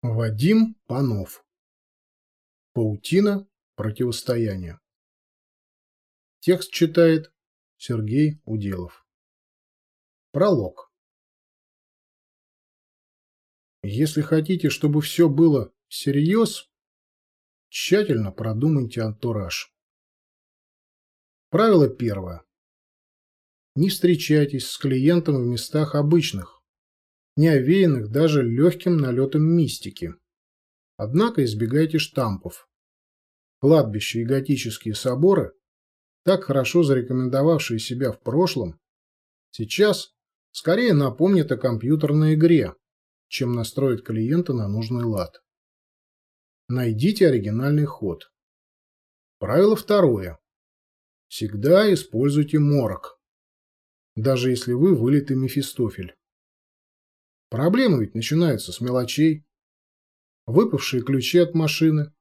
Вадим Панов. Паутина противостояния. Текст читает Сергей Уделов. Пролог. Если хотите, чтобы все было всерьез, тщательно продумайте антураж. Правило первое. Не встречайтесь с клиентом в местах обычных, не овеянных даже легким налетом мистики. Однако избегайте штампов. Кладбища и готические соборы, так хорошо зарекомендовавшие себя в прошлом, сейчас скорее напомнят о компьютерной игре, чем настроят клиента на нужный лад. Найдите оригинальный ход. Правило второе. Всегда используйте морок, даже если вы вылитый Мефистофель. Проблемы ведь начинаются с мелочей. Выпавшие ключи от машины,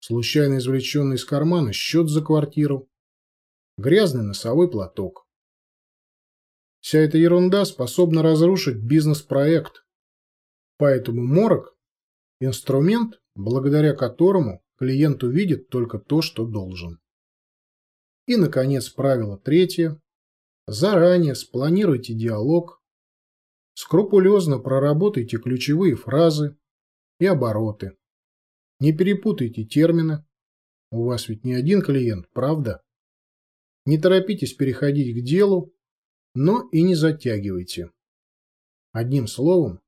случайно извлеченный из кармана счет за квартиру, грязный носовой платок. Вся эта ерунда способна разрушить бизнес-проект. Поэтому морок – инструмент, благодаря которому клиент увидит только то, что должен. И, наконец, правило третье. Заранее спланируйте диалог Скрупулезно проработайте ключевые фразы и обороты. Не перепутайте термины. У вас ведь не один клиент, правда? Не торопитесь переходить к делу, но и не затягивайте. Одним словом,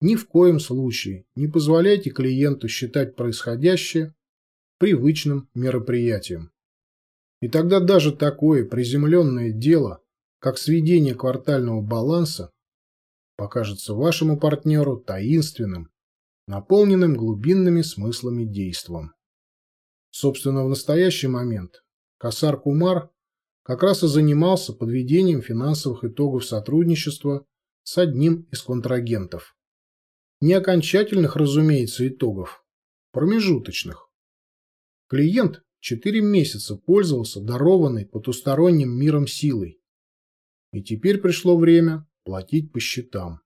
ни в коем случае не позволяйте клиенту считать происходящее привычным мероприятием. И тогда даже такое приземленное дело, как сведение квартального баланса, покажется вашему партнеру таинственным, наполненным глубинными смыслами действом. Собственно, в настоящий момент Касар Кумар как раз и занимался подведением финансовых итогов сотрудничества с одним из контрагентов. Не окончательных, разумеется, итогов, промежуточных. Клиент 4 месяца пользовался дарованной потусторонним миром силой. И теперь пришло время платить по счетам.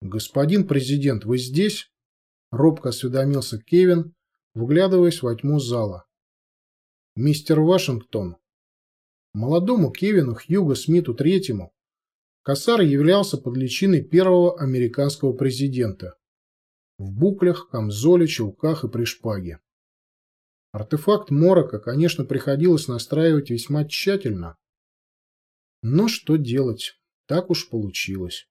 «Господин президент, вы здесь?» — робко осведомился Кевин, вглядываясь во тьму зала. «Мистер Вашингтон». Молодому Кевину Хьюго Смиту Третьему Кассар являлся под личиной первого американского президента в буклях, камзоле, чулках и при шпаге. Артефакт Морока, конечно, приходилось настраивать весьма тщательно. Но что делать? Так уж получилось.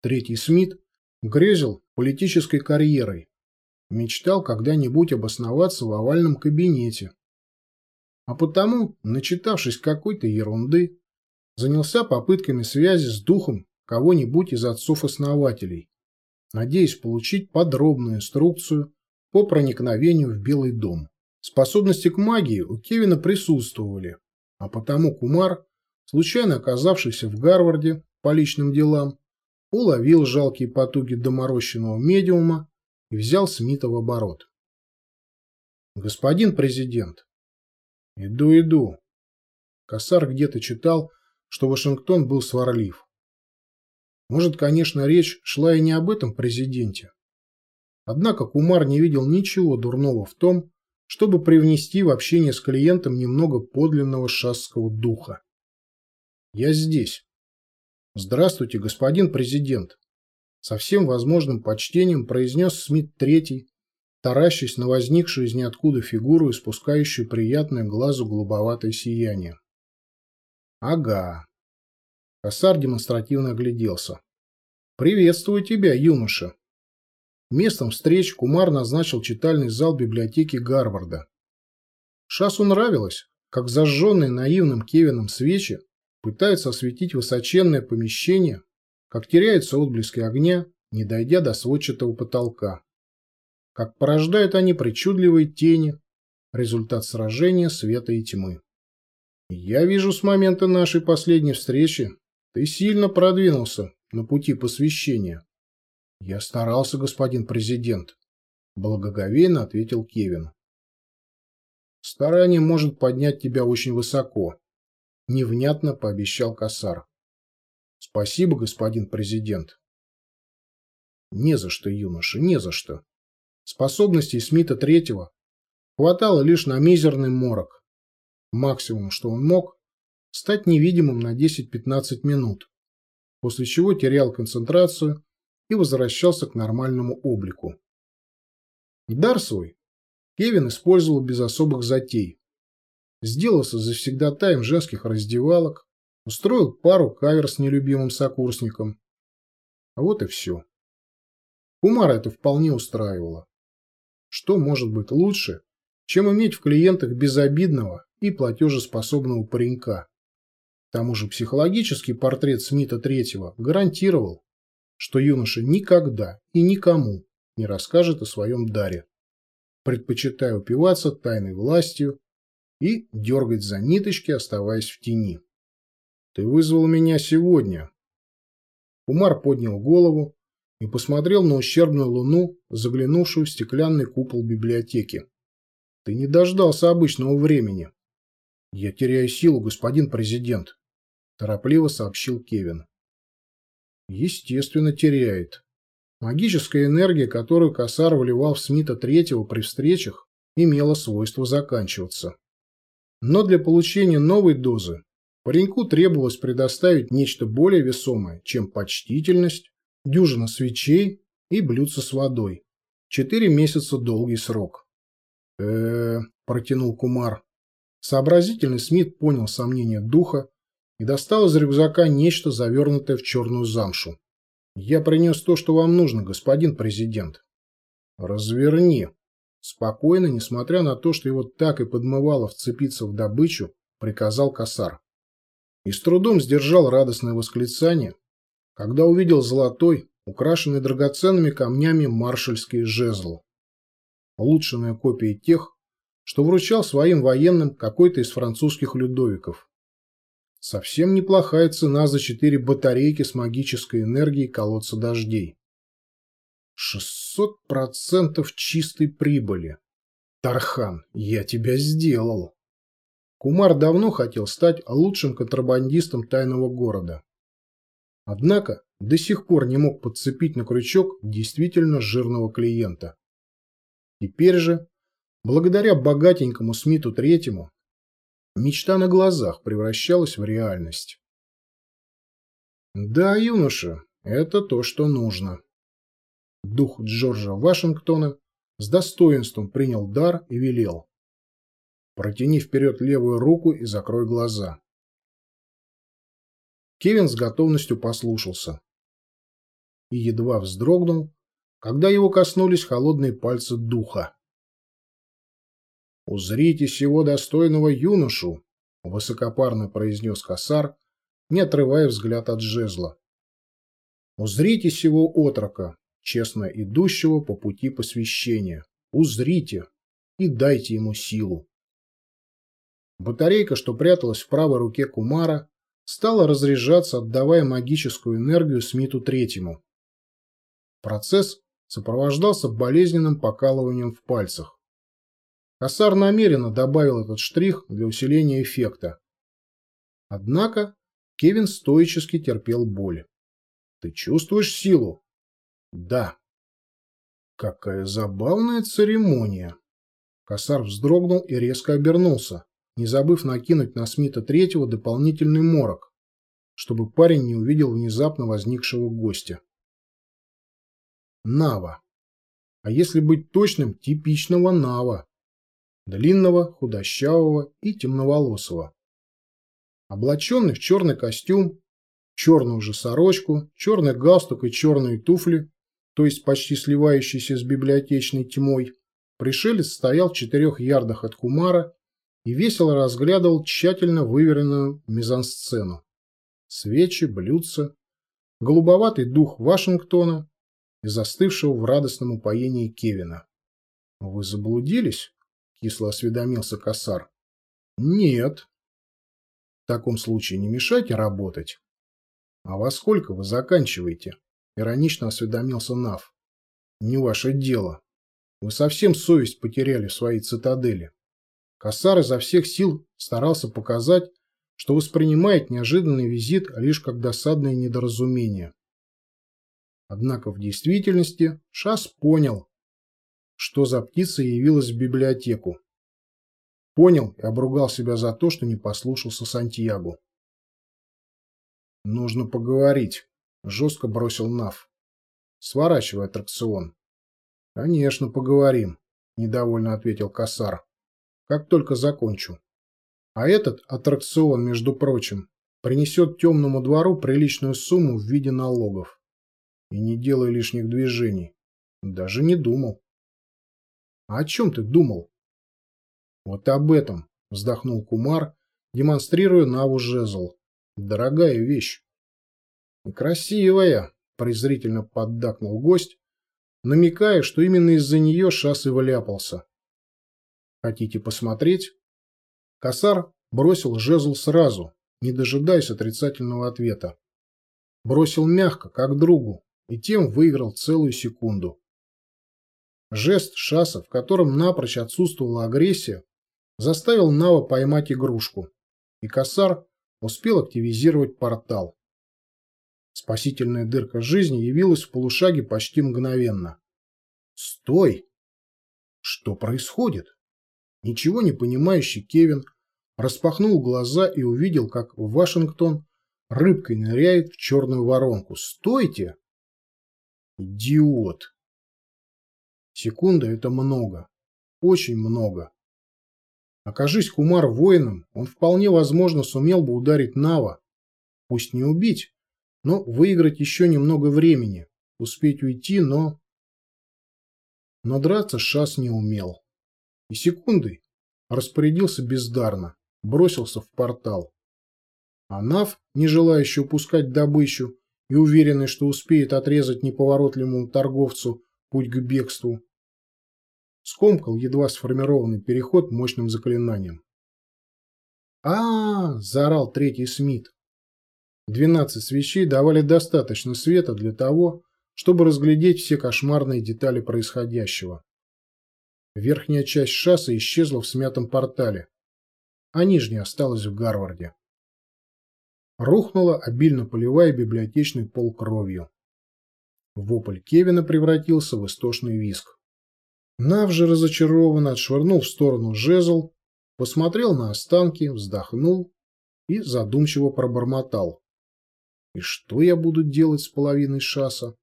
Третий Смит грезил политической карьерой. Мечтал когда-нибудь обосноваться в овальном кабинете. А потому, начитавшись какой-то ерунды, занялся попытками связи с духом кого-нибудь из отцов-основателей, надеясь получить подробную инструкцию по проникновению в Белый дом. Способности к магии у Кевина присутствовали, а потому Кумар случайно оказавшийся в Гарварде по личным делам, уловил жалкие потуги доморощенного медиума и взял Смита в оборот. «Господин президент!» «Иду, иду!» Косар где-то читал, что Вашингтон был сварлив. Может, конечно, речь шла и не об этом президенте. Однако Кумар не видел ничего дурного в том, чтобы привнести в общение с клиентом немного подлинного шасского духа. Я здесь. Здравствуйте, господин президент. Со всем возможным почтением произнес Смит Третий, таращась на возникшую из ниоткуда фигуру, испускающую приятное глазу голубоватое сияние. Ага. Косар демонстративно огляделся. «Приветствую тебя, юноша!» Местом встреч Кумар назначил читальный зал библиотеки Гарварда. Шасу нравилось, как зажженные наивным Кевином свечи пытаются осветить высоченное помещение, как теряются отблески огня, не дойдя до сводчатого потолка. Как порождают они причудливые тени, результат сражения света и тьмы. Я вижу с момента нашей последней встречи, ты сильно продвинулся на пути посвящения. Я старался, господин президент, благоговейно ответил Кевин. Старание может поднять тебя очень высоко, невнятно пообещал Касар. Спасибо, господин президент. Не за что, юноша, не за что. Способностей Смита Третьего хватало лишь на мизерный морок. Максимум, что он мог, стать невидимым на 10-15 минут, после чего терял концентрацию и возвращался к нормальному облику. Дар свой Кевин использовал без особых затей. Сделался завсегдатаем женских раздевалок, устроил пару кавер с нелюбимым сокурсником. А вот и все. Кумара это вполне устраивало. Что может быть лучше, чем иметь в клиентах безобидного и платежеспособного паренька? К тому же психологический портрет Смита Третьего гарантировал, что юноша никогда и никому не расскажет о своем даре, предпочитая упиваться тайной властью и дергать за ниточки, оставаясь в тени. «Ты вызвал меня сегодня». Умар поднял голову и посмотрел на ущербную луну, заглянувшую в стеклянный купол библиотеки. «Ты не дождался обычного времени». «Я теряю силу, господин президент», – торопливо сообщил Кевин. Естественно, теряет. Магическая энергия, которую Касар вливал в Смита Третьего при встречах, имела свойство заканчиваться. Но для получения новой дозы пареньку требовалось предоставить нечто более весомое, чем почтительность, дюжина свечей и блюдце с водой. Четыре месяца долгий срок. -э протянул Кумар. Сообразительный Смит понял сомнение духа и достал из рюкзака нечто, завернутое в черную замшу. «Я принес то, что вам нужно, господин президент». «Разверни». Спокойно, несмотря на то, что его так и подмывало вцепиться в добычу, приказал косар. И с трудом сдержал радостное восклицание, когда увидел золотой, украшенный драгоценными камнями маршальский жезл. Улучшенная копия тех, что вручал своим военным какой-то из французских людовиков. Совсем неплохая цена за четыре батарейки с магической энергией колодца дождей. 600% чистой прибыли. Тархан, я тебя сделал. Кумар давно хотел стать лучшим контрабандистом тайного города. Однако до сих пор не мог подцепить на крючок действительно жирного клиента. Теперь же, благодаря богатенькому Смиту Третьему, Мечта на глазах превращалась в реальность. Да, юноша, это то, что нужно. Дух Джорджа Вашингтона с достоинством принял дар и велел. Протяни вперед левую руку и закрой глаза. Кевин с готовностью послушался. И едва вздрогнул, когда его коснулись холодные пальцы духа. «Узрите сего достойного юношу!» — высокопарно произнес косар, не отрывая взгляд от жезла. «Узрите сего отрока, честно идущего по пути посвящения. Узрите и дайте ему силу». Батарейка, что пряталась в правой руке Кумара, стала разряжаться, отдавая магическую энергию Смиту Третьему. Процесс сопровождался болезненным покалыванием в пальцах. Косар намеренно добавил этот штрих для усиления эффекта. Однако Кевин стоически терпел боль. «Ты чувствуешь силу?» «Да». «Какая забавная церемония!» Косар вздрогнул и резко обернулся, не забыв накинуть на Смита Третьего дополнительный морок, чтобы парень не увидел внезапно возникшего гостя. Нава. А если быть точным, типичного Нава длинного, худощавого и темноволосого. Облаченный в черный костюм, черную же сорочку, черный галстук и черные туфли, то есть почти сливающийся с библиотечной тьмой, пришелец стоял в четырех ярдах от Кумара и весело разглядывал тщательно выверенную мизансцену. Свечи, блюдца, голубоватый дух Вашингтона и застывшего в радостном упоении Кевина. «Вы заблудились?» кисло осведомился Касар. Нет. В таком случае не мешайте работать. А во сколько вы заканчиваете? Иронично осведомился Нав. Не ваше дело. Вы совсем совесть потеряли в своей цитадели. Касар изо всех сил старался показать, что воспринимает неожиданный визит лишь как досадное недоразумение. Однако в действительности Шас понял, что за птица явилась в библиотеку. Понял и обругал себя за то, что не послушался Сантьягу. «Нужно поговорить», — жестко бросил Нав. «Сворачивай аттракцион». «Конечно, поговорим», — недовольно ответил Касар. «Как только закончу. А этот аттракцион, между прочим, принесет темному двору приличную сумму в виде налогов. И не делай лишних движений. Даже не думал». «А о чем ты думал?» «Вот об этом», — вздохнул Кумар, демонстрируя Наву жезл. «Дорогая вещь». «Красивая», — презрительно поддакнул гость, намекая, что именно из-за нее Шас и вляпался. «Хотите посмотреть?» Косар бросил жезл сразу, не дожидаясь отрицательного ответа. Бросил мягко, как другу, и тем выиграл целую секунду. Жест Шаса, в котором напрочь отсутствовала агрессия, заставил Нава поймать игрушку, и Косар успел активизировать портал. Спасительная дырка жизни явилась в полушаге почти мгновенно. «Стой!» Что происходит? Ничего не понимающий Кевин распахнул глаза и увидел, как Вашингтон рыбкой ныряет в черную воронку. «Стойте!» «Идиот!» Секунда – это много. Очень много. Окажись Кумар воином, он вполне возможно сумел бы ударить Нава. Пусть не убить, но выиграть еще немного времени. Успеть уйти, но... Но драться Шас не умел. И секундой распорядился бездарно, бросился в портал. А Нав, не желающий упускать добычу и уверенный, что успеет отрезать неповоротливому торговцу путь к бегству, скомкал едва сформированный переход мощным заклинанием. а, -а, -а заорал третий Смит. Двенадцать свечей давали достаточно света для того, чтобы разглядеть все кошмарные детали происходящего. Верхняя часть шасси исчезла в смятом портале, а нижняя осталась в Гарварде. Рухнула, обильно поливая библиотечный пол кровью. Вопль Кевина превратился в истошный виск. Нав же разочарованно отшвырнул в сторону жезл, посмотрел на останки, вздохнул и задумчиво пробормотал. И что я буду делать с половиной шаса?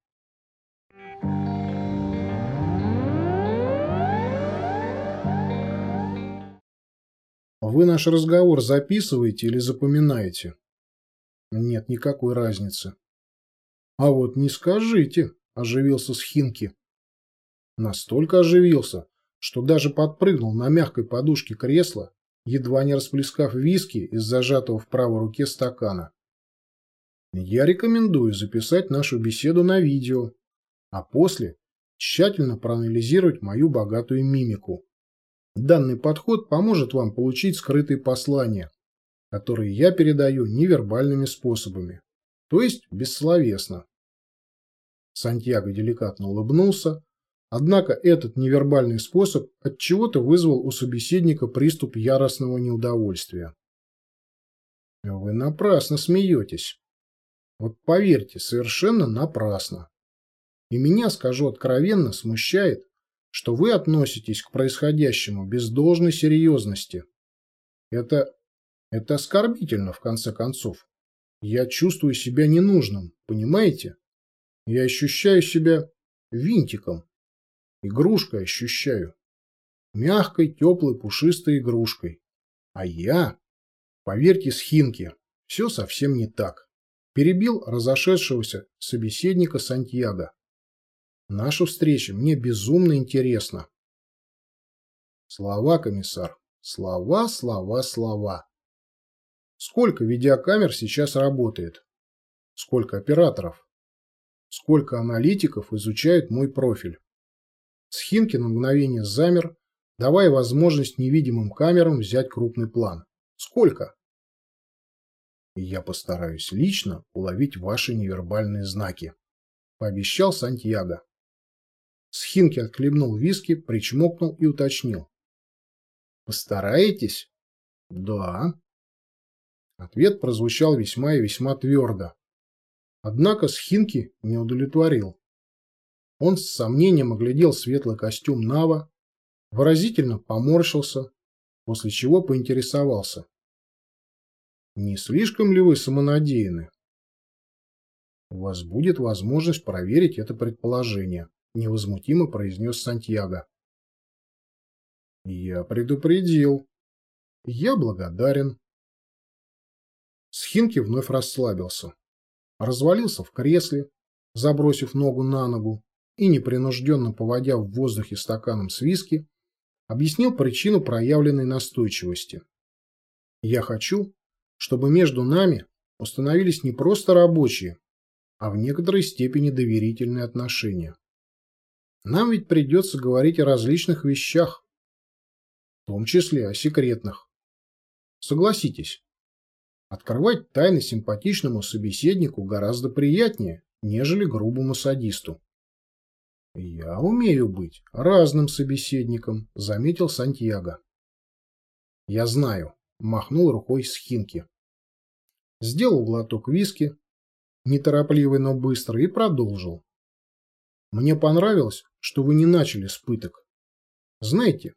Вы наш разговор записываете или запоминаете? Нет никакой разницы. А вот не скажите, оживился Схинки. Настолько оживился, что даже подпрыгнул на мягкой подушке кресла, едва не расплескав виски из зажатого в правой руке стакана. Я рекомендую записать нашу беседу на видео, а после тщательно проанализировать мою богатую мимику. Данный подход поможет вам получить скрытые послания, которые я передаю невербальными способами, то есть бессловесно. Сантьяго деликатно улыбнулся, однако этот невербальный способ от чего то вызвал у собеседника приступ яростного неудовольствия. Вы напрасно смеетесь. Вот поверьте, совершенно напрасно. И меня, скажу откровенно, смущает, что вы относитесь к происходящему без должной серьезности. Это... это оскорбительно, в конце концов. Я чувствую себя ненужным, понимаете? Я ощущаю себя винтиком. Игрушкой ощущаю. Мягкой, теплой, пушистой игрушкой. А я... Поверьте, схинки, все совсем не так перебил разошедшегося собеседника Сантьяго. Наша встреча мне безумно интересна. Слова, комиссар. Слова, слова, слова. Сколько видеокамер сейчас работает? Сколько операторов? Сколько аналитиков изучают мой профиль? Схинки на мгновение замер, давая возможность невидимым камерам взять крупный план. Сколько? И я постараюсь лично уловить ваши невербальные знаки», — пообещал Сантьяго. Схинки отхлебнул виски, причмокнул и уточнил. «Постараетесь?» «Да». Ответ прозвучал весьма и весьма твердо. Однако Схинки не удовлетворил. Он с сомнением оглядел светлый костюм Нава, выразительно поморщился, после чего поинтересовался. «Не слишком ли вы самонадеяны?» «У вас будет возможность проверить это предположение», — невозмутимо произнес Сантьяго. «Я предупредил. Я благодарен». Схинки вновь расслабился. Развалился в кресле, забросив ногу на ногу, и, непринужденно поводя в воздухе стаканом с виски, объяснил причину проявленной настойчивости. «Я хочу, чтобы между нами установились не просто рабочие, а в некоторой степени доверительные отношения. Нам ведь придется говорить о различных вещах, в том числе о секретных. Согласитесь, открывать тайны симпатичному собеседнику гораздо приятнее, нежели грубому садисту. «Я умею быть разным собеседником», — заметил Сантьяго. «Я знаю», — махнул рукой Схинки. Сделал глоток виски, неторопливый, но быстрый, и продолжил. «Мне понравилось, что вы не начали с пыток. Знаете,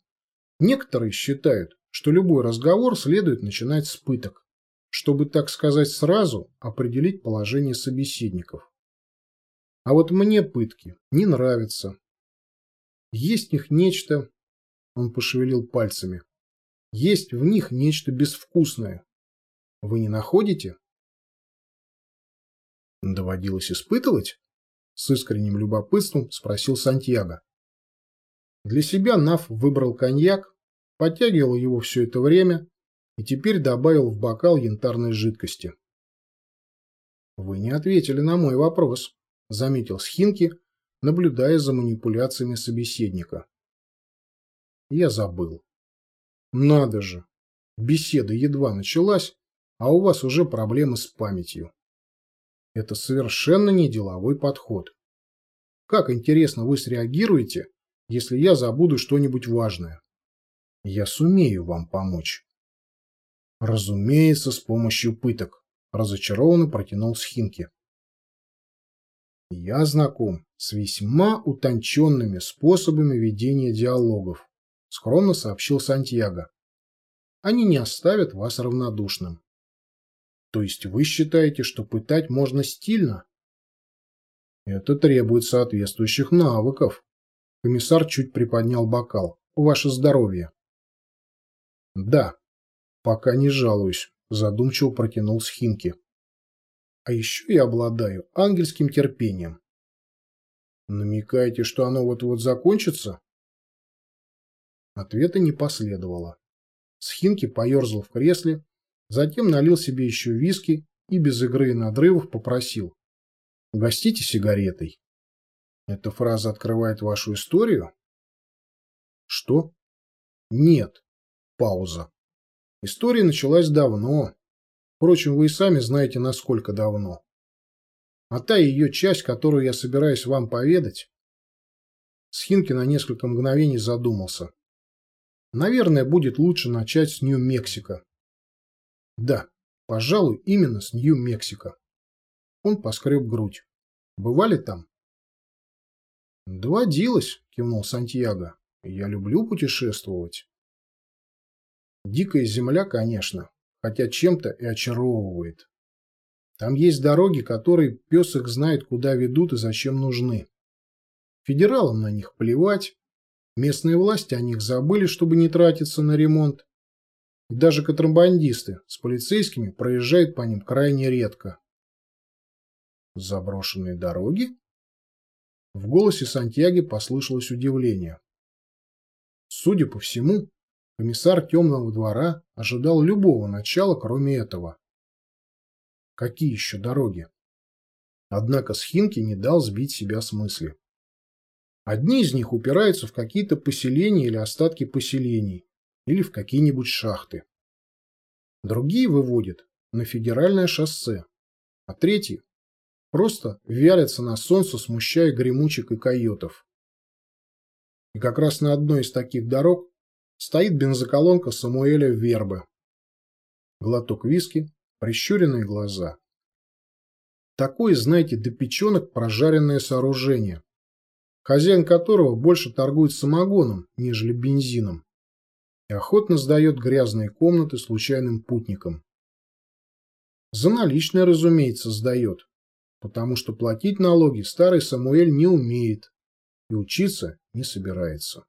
некоторые считают, что любой разговор следует начинать с пыток, чтобы, так сказать, сразу определить положение собеседников. А вот мне пытки не нравятся. Есть в них нечто... Он пошевелил пальцами. Есть в них нечто безвкусное. Вы не находите? Доводилось испытывать? С искренним любопытством спросил Сантьяго. Для себя Нав выбрал коньяк, подтягивал его все это время и теперь добавил в бокал янтарной жидкости. Вы не ответили на мой вопрос заметил Схинки, наблюдая за манипуляциями собеседника. Я забыл. Надо же. Беседа едва началась, а у вас уже проблемы с памятью. Это совершенно не деловой подход. Как интересно вы среагируете, если я забуду что-нибудь важное? Я сумею вам помочь. Разумеется, с помощью пыток. Разочарованно протянул Схинки. Я знаком с весьма утонченными способами ведения диалогов, скромно сообщил Сантьяго. Они не оставят вас равнодушным. То есть вы считаете, что пытать можно стильно? Это требует соответствующих навыков. Комиссар чуть приподнял бокал. Ваше здоровье. Да, пока не жалуюсь, задумчиво протянул Схинки. А еще я обладаю ангельским терпением. Намекаете, что оно вот-вот закончится? Ответа не последовало. Схинки поерзал в кресле, затем налил себе еще виски и без игры и надрывов попросил. «Угостите сигаретой». Эта фраза открывает вашу историю? Что? Нет. Пауза. История началась давно, Впрочем, вы и сами знаете, насколько давно. А та ее часть, которую я собираюсь вам поведать... Схинки на несколько мгновений задумался. Наверное, будет лучше начать с Нью-Мексико. Да, пожалуй, именно с Нью-Мексико. Он поскреб грудь. Бывали там? Доводилось, кивнул Сантьяго. Я люблю путешествовать. Дикая земля, конечно, хотя чем-то и очаровывает. Там есть дороги, которые пес их знает, куда ведут и зачем нужны. Федералам на них плевать, местные власти о них забыли, чтобы не тратиться на ремонт. И даже контрабандисты с полицейскими проезжают по ним крайне редко. Заброшенные дороги? В голосе Сантьяги послышалось удивление. Судя по всему, Комиссар темного двора ожидал любого начала, кроме этого. Какие еще дороги? Однако Схинки не дал сбить себя с мысли. Одни из них упираются в какие-то поселения или остатки поселений, или в какие-нибудь шахты. Другие выводят на федеральное шоссе, а третьи просто вялятся на солнце, смущая гремучек и койотов. И как раз на одной из таких дорог стоит бензоколонка Самуэля Вербы. Глоток виски, прищуренные глаза. Такое, знаете, до печенок прожаренное сооружение. хозяин которого больше торгует самогоном, нежели бензином, и охотно сдает грязные комнаты случайным путникам. За наличные, разумеется, сдает, потому что платить налоги старый Самуэль не умеет и учиться не собирается.